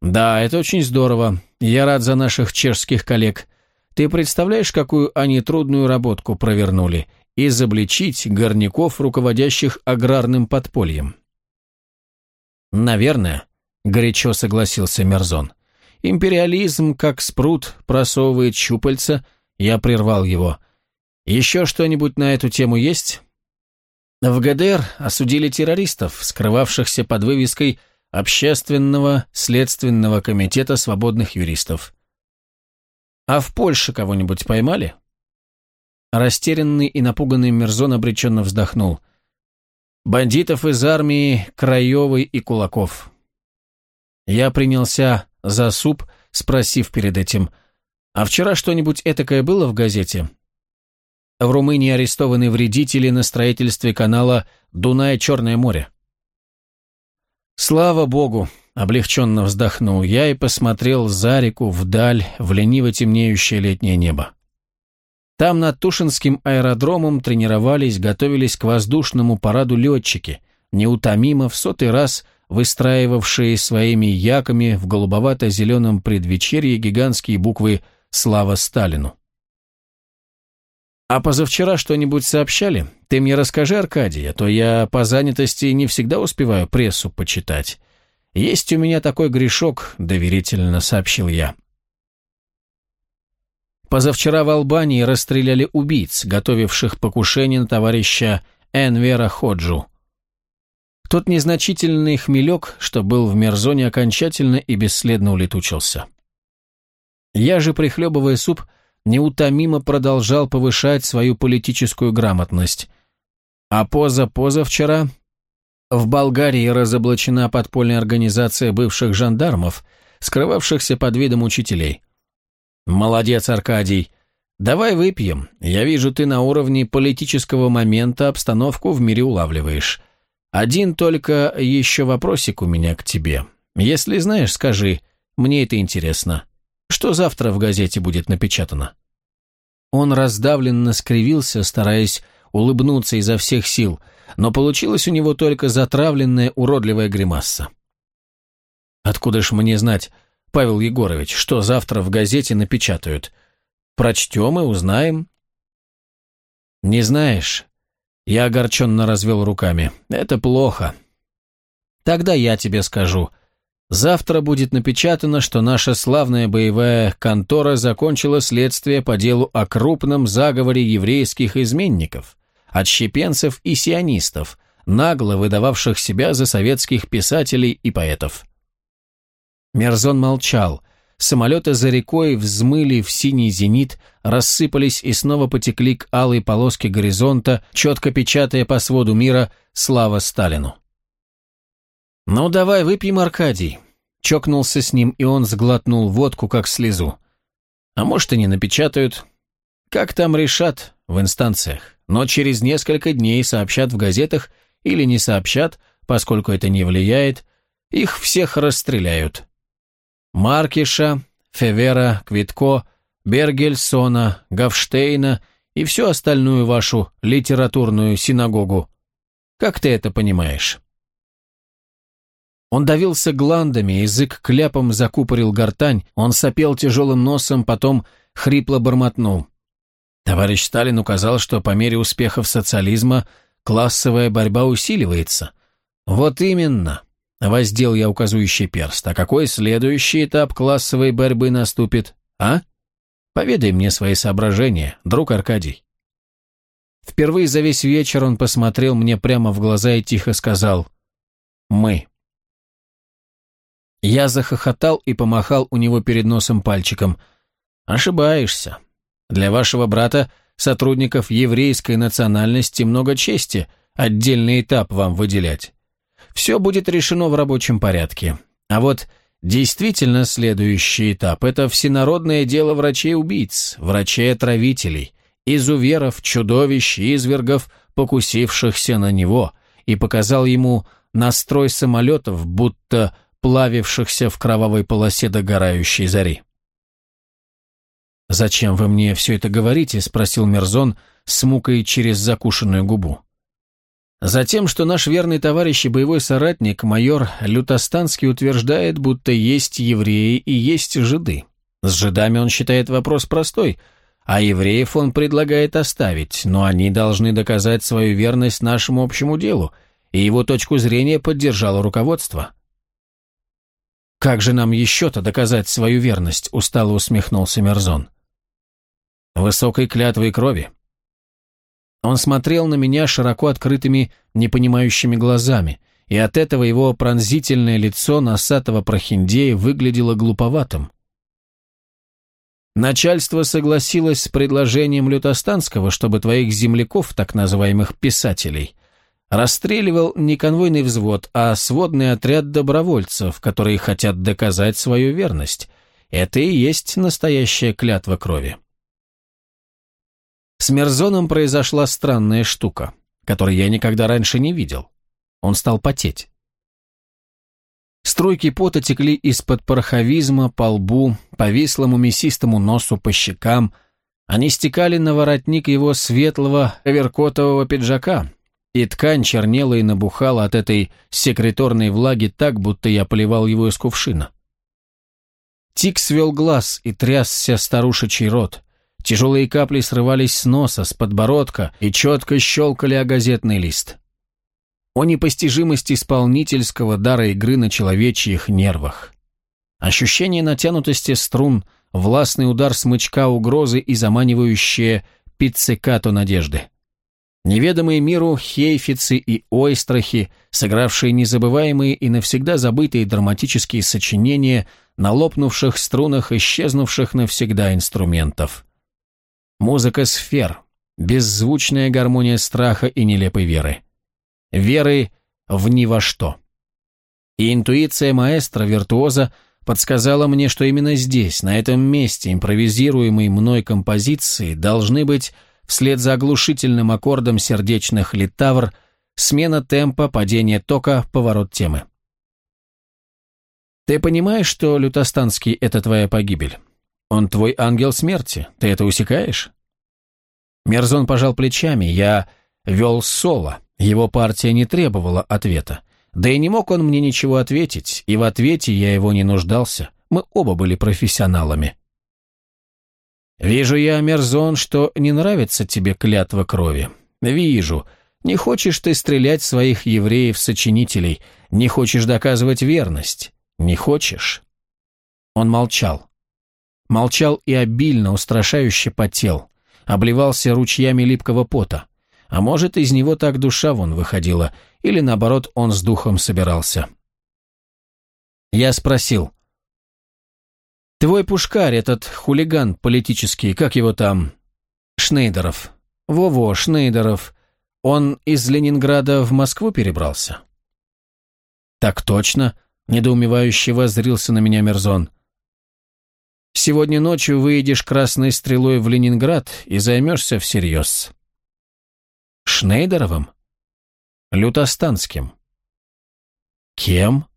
«Да, это очень здорово. Я рад за наших чешских коллег. Ты представляешь, какую они трудную работку провернули? Изобличить горняков, руководящих аграрным подпольем». «Наверное», — горячо согласился Мерзон. «Империализм, как спрут, просовывает щупальца. Я прервал его. Еще что-нибудь на эту тему есть?» В ГДР осудили террористов, скрывавшихся под вывеской Общественного следственного комитета свободных юристов. А в Польше кого-нибудь поймали? Растерянный и напуганный Мерзон обреченно вздохнул. Бандитов из армии Краевой и Кулаков. Я принялся за суп, спросив перед этим, а вчера что-нибудь этакое было в газете? В Румынии арестованы вредители на строительстве канала Дунай-Черное море. Слава богу, облегченно вздохнул я и посмотрел за реку, вдаль, в лениво темнеющее летнее небо. Там над Тушинским аэродромом тренировались, готовились к воздушному параду летчики, неутомимо в сотый раз выстраивавшие своими яками в голубовато-зеленом предвечерье гигантские буквы «Слава Сталину». «А позавчера что-нибудь сообщали? Ты мне расскажи, Аркадий, а то я по занятости не всегда успеваю прессу почитать. Есть у меня такой грешок», — доверительно сообщил я. Позавчера в Албании расстреляли убийц, готовивших покушение на товарища Энвера Ходжу. Тот незначительный хмелек, что был в Мерзоне, окончательно и бесследно улетучился. Я же, прихлебывая суп, — неутомимо продолжал повышать свою политическую грамотность. А поза-позавчера в Болгарии разоблачена подпольная организация бывших жандармов, скрывавшихся под видом учителей. Молодец, Аркадий. Давай выпьем. Я вижу, ты на уровне политического момента обстановку в мире улавливаешь. Один только еще вопросик у меня к тебе. Если знаешь, скажи, мне это интересно. Что завтра в газете будет напечатано?» Он раздавленно скривился, стараясь улыбнуться изо всех сил, но получилась у него только затравленная уродливая гримаса. «Откуда ж мне знать, Павел Егорович, что завтра в газете напечатают? Прочтем и узнаем». «Не знаешь?» Я огорченно развел руками. «Это плохо». «Тогда я тебе скажу. Завтра будет напечатано, что наша славная боевая контора закончила следствие по делу о крупном заговоре еврейских изменников, отщепенцев и сионистов, нагло выдававших себя за советских писателей и поэтов. Мерзон молчал. Самолеты за рекой взмыли в синий зенит, рассыпались и снова потекли к алой полоске горизонта, четко печатая по своду мира «Слава Сталину». «Ну давай выпьем, Аркадий». Чокнулся с ним, и он сглотнул водку, как слезу. А может, и не напечатают. Как там решат в инстанциях. Но через несколько дней сообщат в газетах или не сообщат, поскольку это не влияет, их всех расстреляют. Маркиша, Февера, Квитко, Бергельсона, Гавштейна и всю остальную вашу литературную синагогу. Как ты это понимаешь? Он давился гландами, язык кляпом закупорил гортань, он сопел тяжелым носом, потом хрипло бормотнул. Товарищ Сталин указал, что по мере успехов социализма классовая борьба усиливается. Вот именно, воздел я указующий перст. А какой следующий этап классовой борьбы наступит, а? Поведай мне свои соображения, друг Аркадий. Впервые за весь вечер он посмотрел мне прямо в глаза и тихо сказал «Мы». Я захохотал и помахал у него перед носом пальчиком. «Ошибаешься. Для вашего брата, сотрудников еврейской национальности, много чести, отдельный этап вам выделять. Все будет решено в рабочем порядке. А вот действительно следующий этап – это всенародное дело врачей-убийц, врачей-отравителей, изуверов, чудовищ, извергов, покусившихся на него, и показал ему настрой самолетов, будто плавившихся в кровавой полосе догорающей зари. «Зачем вы мне все это говорите?» — спросил Мерзон с мукой через закушенную губу. Затем, что наш верный товарищ и боевой соратник, майор Лютостанский, утверждает, будто есть евреи и есть жиды. С жидами он считает вопрос простой, а евреев он предлагает оставить, но они должны доказать свою верность нашему общему делу, и его точку зрения поддержало руководство. «Как же нам еще-то доказать свою верность?» – устало усмехнулся Мерзон. «Высокой клятвой крови. Он смотрел на меня широко открытыми, непонимающими глазами, и от этого его пронзительное лицо носатого прохиндея выглядело глуповатым. Начальство согласилось с предложением Лютостанского, чтобы твоих земляков, так называемых писателей, расстреливал не конвойный взвод, а сводный отряд добровольцев, которые хотят доказать свою верность. Это и есть настоящая клятва крови. С Мерзоном произошла странная штука, которую я никогда раньше не видел. Он стал потеть. Струйки пота текли из-под пороховизма по лбу, по вислому мясистому носу, по щекам. Они стекали на воротник его светлого оверкотового пиджака, и ткань чернела и набухала от этой секреторной влаги так, будто я поливал его из кувшина. Тик свел глаз и трясся старушечий рот. Тяжелые капли срывались с носа, с подбородка и четко щелкали о газетный лист. О непостижимости исполнительского дара игры на человечьих нервах. Ощущение натянутости струн, властный удар смычка угрозы и заманивающее пиццикато надежды. Неведомые миру хейфицы и ойстрахи, сыгравшие незабываемые и навсегда забытые драматические сочинения на лопнувших струнах исчезнувших навсегда инструментов. Музыка сфер, беззвучная гармония страха и нелепой веры. Веры в ни во что. И интуиция маэстро-виртуоза подсказала мне, что именно здесь, на этом месте импровизируемой мной композиции должны быть, вслед за оглушительным аккордом сердечных литавр, смена темпа, падение тока, поворот темы. Ты понимаешь, что Лютостанский — это твоя погибель? Он твой ангел смерти, ты это усекаешь? Мерзон пожал плечами, я вел соло, его партия не требовала ответа. Да и не мог он мне ничего ответить, и в ответе я его не нуждался, мы оба были профессионалами. «Вижу я, Мерзон, что не нравится тебе клятва крови. Вижу. Не хочешь ты стрелять своих евреев-сочинителей, не хочешь доказывать верность. Не хочешь?» Он молчал. Молчал и обильно, устрашающе потел. Обливался ручьями липкого пота. А может, из него так душа вон выходила, или наоборот, он с духом собирался. Я спросил. «Твой пушкарь, этот хулиган политический, как его там?» «Шнейдеров». «Во-во, Шнейдеров. Он из Ленинграда в Москву перебрался?» «Так точно», — недоумевающе воззрился на меня Мерзон. Сегодня ночью выйдешь красной стрелой в Ленинград и займешься всерьез. Шнейдеровым? Лютостанским. Кем?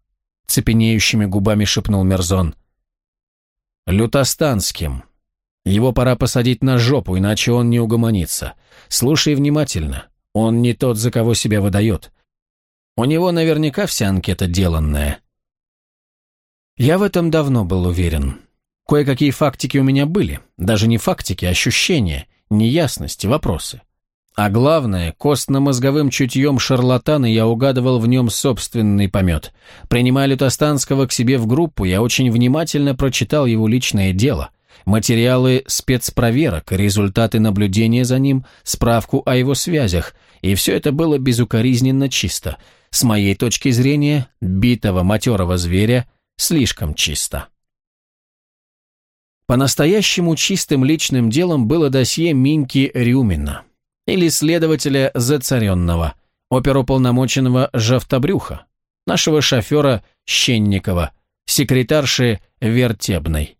Цепенеющими губами шепнул Мерзон. Лютостанским. Его пора посадить на жопу, иначе он не угомонится. Слушай внимательно. Он не тот, за кого себя выдает. У него наверняка вся анкета деланная. Я в этом давно был уверен. Кое-какие фактики у меня были. Даже не фактики, а ощущения, неясности, вопросы. А главное, костно-мозговым чутьем шарлатана я угадывал в нем собственный помет. Принимая Лютостанского к себе в группу, я очень внимательно прочитал его личное дело, материалы спецпроверок, результаты наблюдения за ним, справку о его связях, и все это было безукоризненно чисто. С моей точки зрения, битого матерого зверя слишком чисто. По-настоящему чистым личным делом было досье Миньки Рюмина или следователя Зацаренного, оперуполномоченного Жавтобрюха, нашего шофера Щенникова, секретарши Вертебной.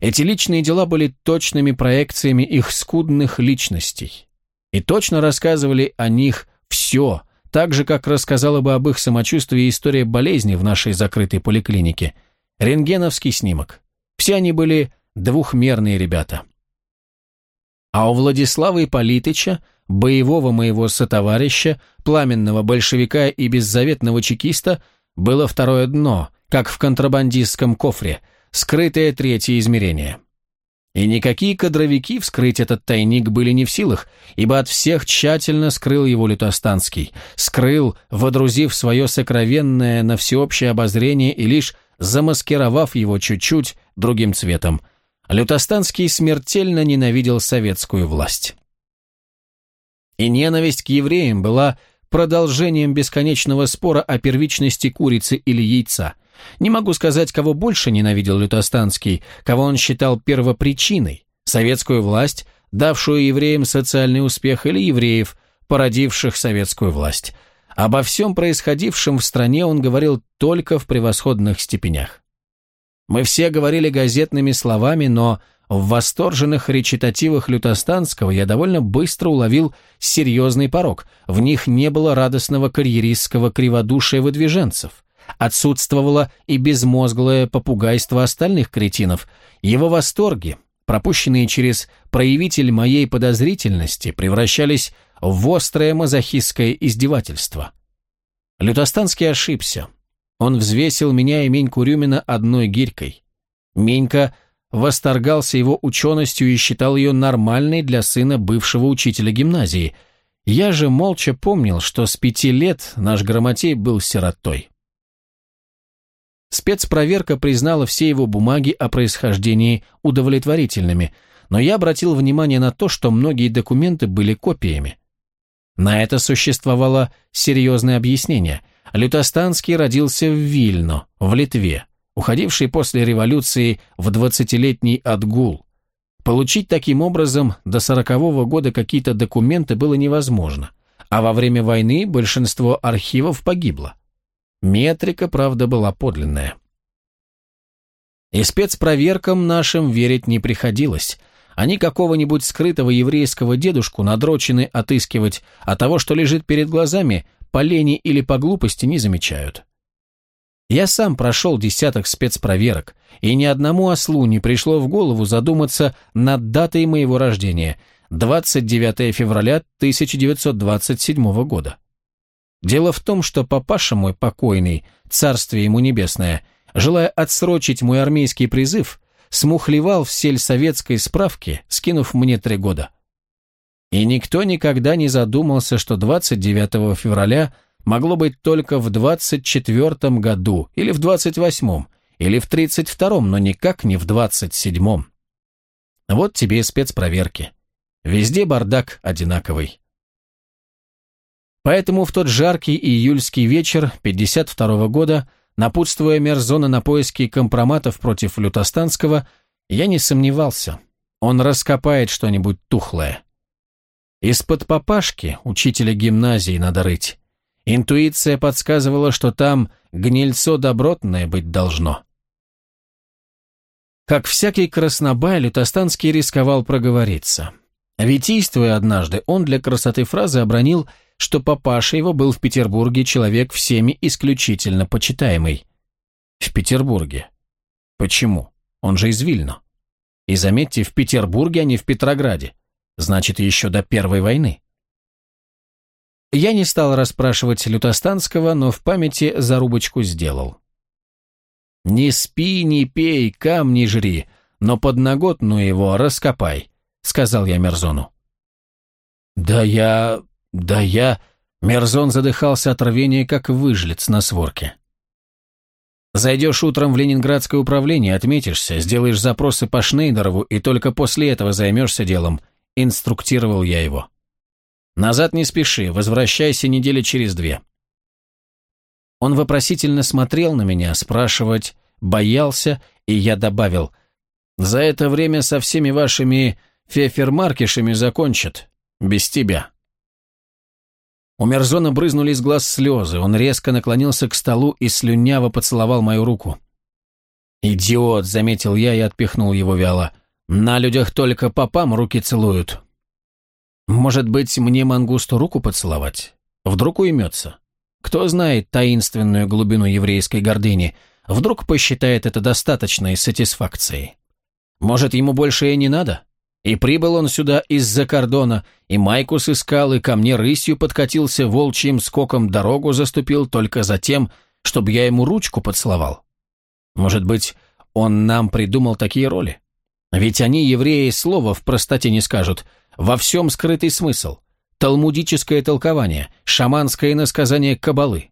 Эти личные дела были точными проекциями их скудных личностей и точно рассказывали о них все, так же, как рассказала бы об их самочувствии история болезни в нашей закрытой поликлинике, рентгеновский снимок. Все они были двухмерные ребята. А у Владислава Ипполитыча, боевого моего сотоварища, пламенного большевика и беззаветного чекиста, было второе дно, как в контрабандистском кофре, скрытое третье измерение. И никакие кадровики вскрыть этот тайник были не в силах, ибо от всех тщательно скрыл его Лютостанский, скрыл, водрузив свое сокровенное на всеобщее обозрение и лишь замаскировав его чуть-чуть другим цветом. Лютостанский смертельно ненавидел советскую власть. И ненависть к евреям была продолжением бесконечного спора о первичности курицы или яйца. Не могу сказать, кого больше ненавидел Лютостанский, кого он считал первопричиной, советскую власть, давшую евреям социальный успех, или евреев, породивших советскую власть. Обо всем происходившем в стране он говорил только в превосходных степенях. Мы все говорили газетными словами, но в восторженных речитативах Лютостанского я довольно быстро уловил серьезный порог. В них не было радостного карьеристского криводушия выдвиженцев. Отсутствовало и безмозглое попугайство остальных кретинов. Его восторги, пропущенные через проявитель моей подозрительности, превращались в острое мазохистское издевательство. Лютостанский ошибся. Он взвесил меня и Меньку Рюмина одной гирькой. Менька восторгался его ученостью и считал ее нормальной для сына бывшего учителя гимназии. Я же молча помнил, что с пяти лет наш грамотей был сиротой. Спецпроверка признала все его бумаги о происхождении удовлетворительными, но я обратил внимание на то, что многие документы были копиями. На это существовало серьезное объяснение. Лютостанский родился в Вильно, в Литве, уходивший после революции в двадцатилетний отгул. Получить таким образом до сорокового года какие-то документы было невозможно, а во время войны большинство архивов погибло. Метрика, правда, была подлинная. И спецпроверкам нашим верить не приходилось. Они какого-нибудь скрытого еврейского дедушку надрочены отыскивать, а того, что лежит перед глазами, по лени или по глупости не замечают. Я сам прошел десяток спецпроверок, и ни одному ослу не пришло в голову задуматься над датой моего рождения – 29 февраля 1927 года. Дело в том, что папаша мой покойный, царствие ему небесное, желая отсрочить мой армейский призыв, смухлевал в сельсоветской справке, скинув мне три года. И никто никогда не задумался, что 29 февраля могло быть только в 24 году, или в 28-м, или в 32-м, но никак не в 27-м. Вот тебе и спецпроверки. Везде бардак одинаковый. Поэтому в тот жаркий июльский вечер 52 -го года, напутствуя Мерзона на поиски компроматов против Лютостанского, я не сомневался, он раскопает что-нибудь тухлое. Из-под папашки, учителя гимназии, надо рыть. Интуиция подсказывала, что там гнильцо добротное быть должно. Как всякий краснобай, Лютостанский рисковал проговориться. Витийствуя однажды, он для красоты фразы обронил – что папаша его был в Петербурге человек всеми исключительно почитаемый. В Петербурге. Почему? Он же из Вильно. И заметьте, в Петербурге, а не в Петрограде. Значит, еще до Первой войны. Я не стал расспрашивать Лютостанского, но в памяти зарубочку сделал. «Не спи, не пей, камни жри, но подноготную его раскопай», — сказал я Мерзону. «Да я... «Да я...» Мерзон задыхался от рвения, как выжлец на сворке. «Зайдешь утром в Ленинградское управление, отметишься, сделаешь запросы по Шнейдерову и только после этого займешься делом», — инструктировал я его. «Назад не спеши, возвращайся недели через две». Он вопросительно смотрел на меня, спрашивать боялся, и я добавил, «За это время со всеми вашими фефермаркишами закончат, без тебя». У Мерзона брызнули из глаз слезы, он резко наклонился к столу и слюняво поцеловал мою руку. «Идиот!» — заметил я и отпихнул его вяло. «На людях только попам руки целуют». «Может быть, мне мангусту руку поцеловать? Вдруг уймется? Кто знает таинственную глубину еврейской гордыни? Вдруг посчитает это достаточной сатисфакцией? Может, ему больше и не надо? И прибыл он сюда из-за кордона, и Майкус искал, и ко мне рысью подкатился волчьим скоком дорогу заступил только за тем, чтобы я ему ручку поцеловал. Может быть, он нам придумал такие роли? Ведь они, евреи, слова в простоте не скажут. Во всем скрытый смысл. Талмудическое толкование, шаманское насказание кабалы.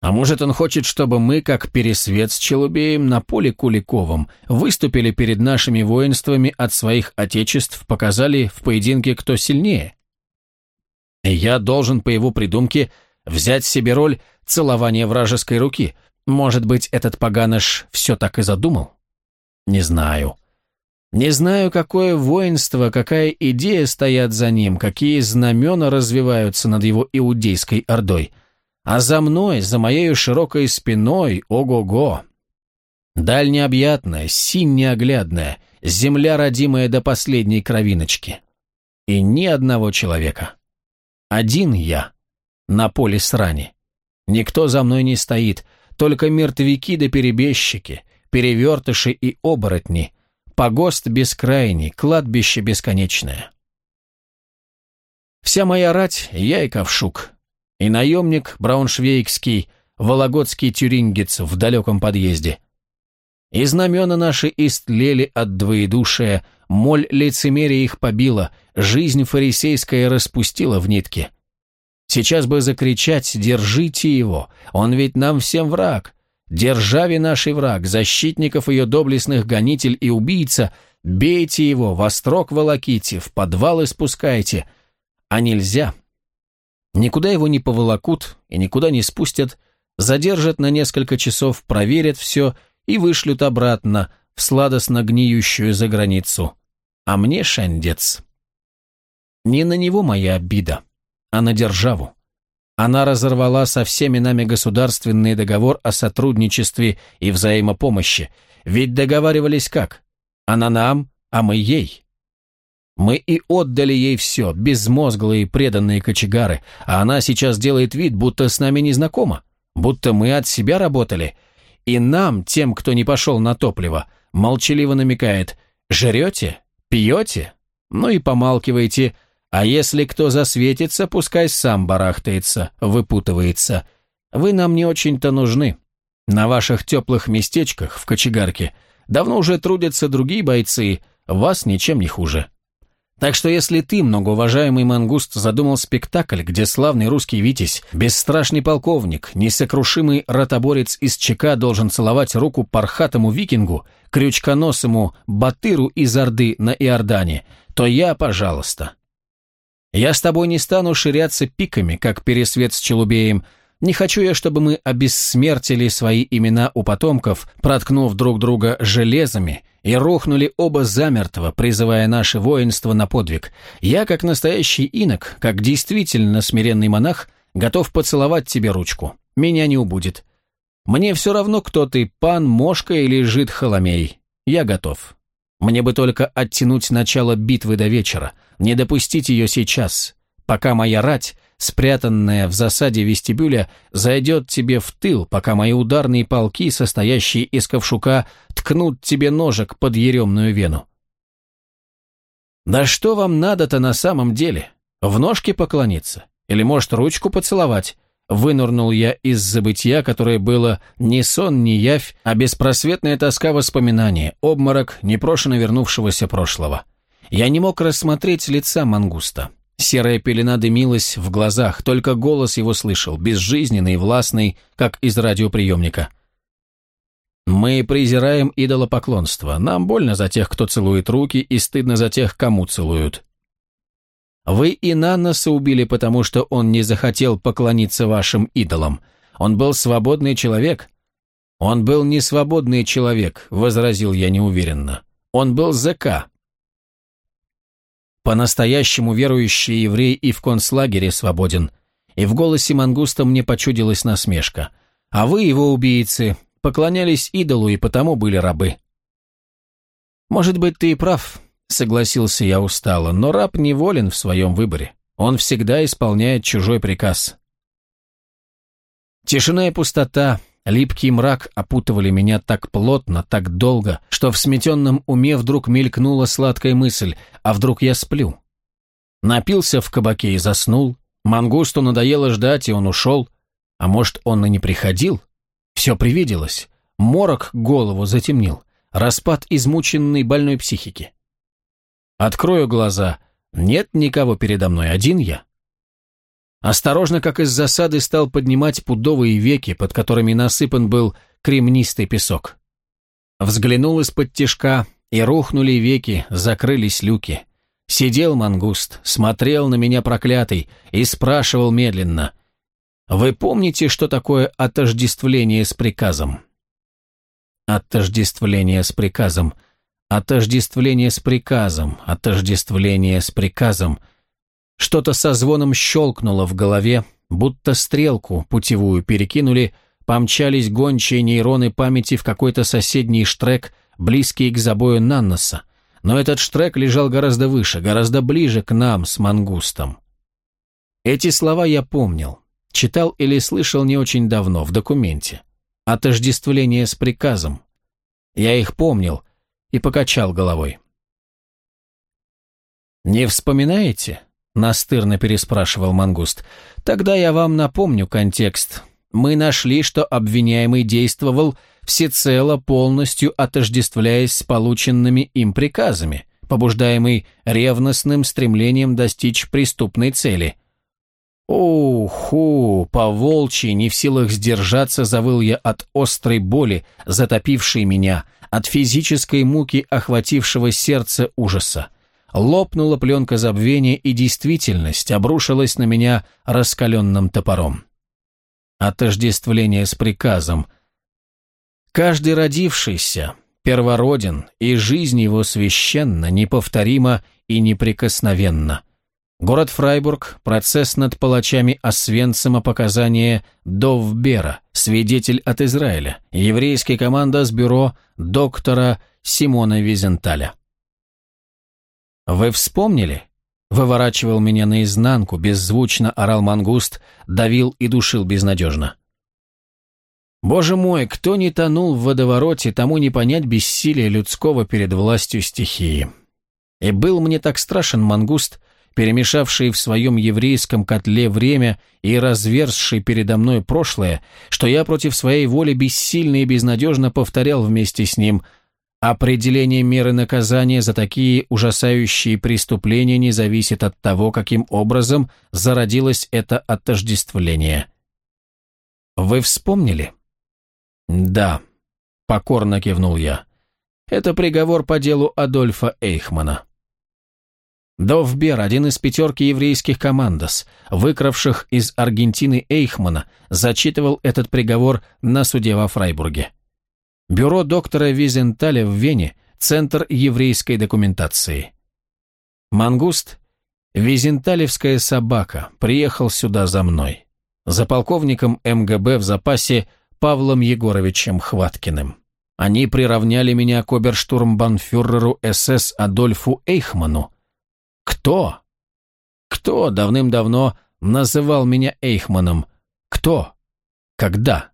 А может, он хочет, чтобы мы, как пересвет с Челубеем на поле Куликовом, выступили перед нашими воинствами от своих отечеств, показали в поединке, кто сильнее? Я должен, по его придумке, взять себе роль целования вражеской руки. Может быть, этот поганыш все так и задумал? Не знаю. Не знаю, какое воинство, какая идея стоят за ним, какие знамена развиваются над его иудейской ордой. А за мной, за моею широкой спиной, ого-го. Даль необъятная, синь неоглядная, земля, родимая до последней кровиночки. И ни одного человека. Один я, на поле срани. Никто за мной не стоит, только мертвяки да перебежчики, перевертыши и оборотни, погост бескрайний, кладбище бесконечное. Вся моя рать — я и ковшук, и наемник брауншвейгский, вологодский тюрингец в далеком подъезде. И знамена наши истлели от двоедушия, моль лицемерия их побила, жизнь фарисейская распустила в нитке. Сейчас бы закричать «Держите его! Он ведь нам всем враг!» Державе нашей враг, защитников ее доблестных гонитель и убийца, бейте его, во строк волоките, в подвалы спускайте. А нельзя, Никуда его не поволокут и никуда не спустят, задержат на несколько часов, проверят все и вышлют обратно в сладостно гниющую за границу. А мне шандец. Не на него моя обида, а на державу. Она разорвала со всеми нами государственный договор о сотрудничестве и взаимопомощи, ведь договаривались как? Она нам, а мы ей. Мы и отдали ей все, безмозглые преданные кочегары, а она сейчас делает вид, будто с нами не знакома, будто мы от себя работали. И нам, тем, кто не пошел на топливо, молчаливо намекает «Жрете? Пьете? Ну и помалкивайте, а если кто засветится, пускай сам барахтается, выпутывается. Вы нам не очень-то нужны. На ваших теплых местечках в кочегарке давно уже трудятся другие бойцы, вас ничем не хуже». Так что если ты, многоуважаемый мангуст, задумал спектакль, где славный русский Витязь, бесстрашный полковник, несокрушимый ротоборец из ЧК должен целовать руку пархатому викингу, крючконосому батыру из Орды на Иордане, то я, пожалуйста. Я с тобой не стану ширяться пиками, как пересвет с челубеем, не хочу я, чтобы мы обессмертили свои имена у потомков, проткнув друг друга железами, и рухнули оба замертво, призывая наше воинство на подвиг. Я, как настоящий инок, как действительно смиренный монах, готов поцеловать тебе ручку. Меня не убудет. Мне все равно, кто ты, пан, мошка или жид холомей. Я готов. Мне бы только оттянуть начало битвы до вечера, не допустить ее сейчас, пока моя рать спрятанная в засаде вестибюля, зайдет тебе в тыл, пока мои ударные полки, состоящие из ковшука, ткнут тебе ножек под еремную вену. Да что вам надо-то на самом деле? В ножки поклониться? Или, может, ручку поцеловать? Вынурнул я из забытия, которое было не сон, не явь, а беспросветная тоска воспоминания, обморок непрошено вернувшегося прошлого. Я не мог рассмотреть лица мангуста. Серая пелена дымилась в глазах, только голос его слышал, безжизненный и властный, как из радиоприемника. «Мы презираем идолопоклонство. Нам больно за тех, кто целует руки, и стыдно за тех, кому целуют. Вы и Нанноса убили, потому что он не захотел поклониться вашим идолам. Он был свободный человек». «Он был не свободный человек», — возразил я неуверенно. «Он был ЗК, по-настоящему верующий еврей и в концлагере свободен. И в голосе мангуста мне почудилась насмешка. А вы, его убийцы, поклонялись идолу и потому были рабы. Может быть, ты и прав, согласился я устало, но раб неволен в своем выборе. Он всегда исполняет чужой приказ. Тишина и пустота, липкий мрак опутывали меня так плотно, так долго, что в сметенном уме вдруг мелькнула сладкая мысль, а вдруг я сплю. Напился в кабаке и заснул, мангусту надоело ждать, и он ушел. А может, он и не приходил? Все привиделось. Морок голову затемнил. Распад измученной больной психики. Открою глаза. Нет никого передо мной, один я. Осторожно, как из засады, стал поднимать пудовые веки, под которыми насыпан был кремнистый песок. Взглянул из-под тишка, и рухнули веки, закрылись люки. Сидел мангуст, смотрел на меня проклятый и спрашивал медленно. «Вы помните, что такое отождествление с приказом?» Отождествление с приказом. Отождествление с приказом. Отождествление с приказом. Что-то со звоном щелкнуло в голове, будто стрелку путевую перекинули, помчались гончие нейроны памяти в какой-то соседний штрек, близкий к забою Нанноса. Но этот штрек лежал гораздо выше, гораздо ближе к нам с мангустом. Эти слова я помнил. Читал или слышал не очень давно, в документе. Отождествление с приказом. Я их помнил и покачал головой. «Не вспоминаете?» — настырно переспрашивал Мангуст. «Тогда я вам напомню контекст. Мы нашли, что обвиняемый действовал всецело, полностью отождествляясь с полученными им приказами, побуждаемый ревностным стремлением достичь преступной цели. «Уху!» По волчьи, не в силах сдержаться, завыл я от острой боли, затопившей меня, от физической муки, охватившего сердце ужаса. Лопнула пленка забвения, и действительность обрушилась на меня раскаленным топором. Отождествление с приказом. Каждый родившийся, первороден, и жизнь его священна, неповторима и неприкосновенна. Город Фрайбург, процесс над палачами Освенцима, показания Довбера, свидетель от Израиля, еврейская команда с бюро доктора Симона Визенталя. «Вы вспомнили?» Выворачивал меня наизнанку, беззвучно орал мангуст, давил и душил безнадежно. Боже мой, кто не тонул в водовороте, тому не понять бессилие людского перед властью стихии. И был мне так страшен мангуст, перемешавший в своем еврейском котле время и разверзший передо мной прошлое, что я против своей воли бессильно и безнадежно повторял вместе с ним Определение меры наказания за такие ужасающие преступления не зависит от того, каким образом зародилось это отождествление. Вы вспомнили? Да, покорно кивнул я. Это приговор по делу Адольфа Эйхмана. Довбер, один из пятерки еврейских командос, выкравших из Аргентины Эйхмана, зачитывал этот приговор на суде во Фрайбурге. Бюро доктора Визенталя в Вене, Центр еврейской документации. Мангуст, Визенталевская собака, приехал сюда за мной. За полковником МГБ в запасе Павлом Егоровичем Хваткиным. Они приравняли меня к оберштурмбанфюреру СС Адольфу Эйхману, кто? Кто давным-давно называл меня Эйхманом? Кто? Когда?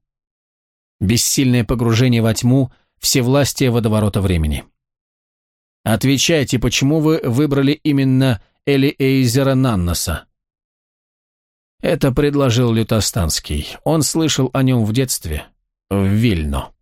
Бессильное погружение во тьму, всевластие водоворота времени. Отвечайте, почему вы выбрали именно Эли Эйзера Нанноса? Это предложил Лютостанский. Он слышал о нем в детстве. В Вильно.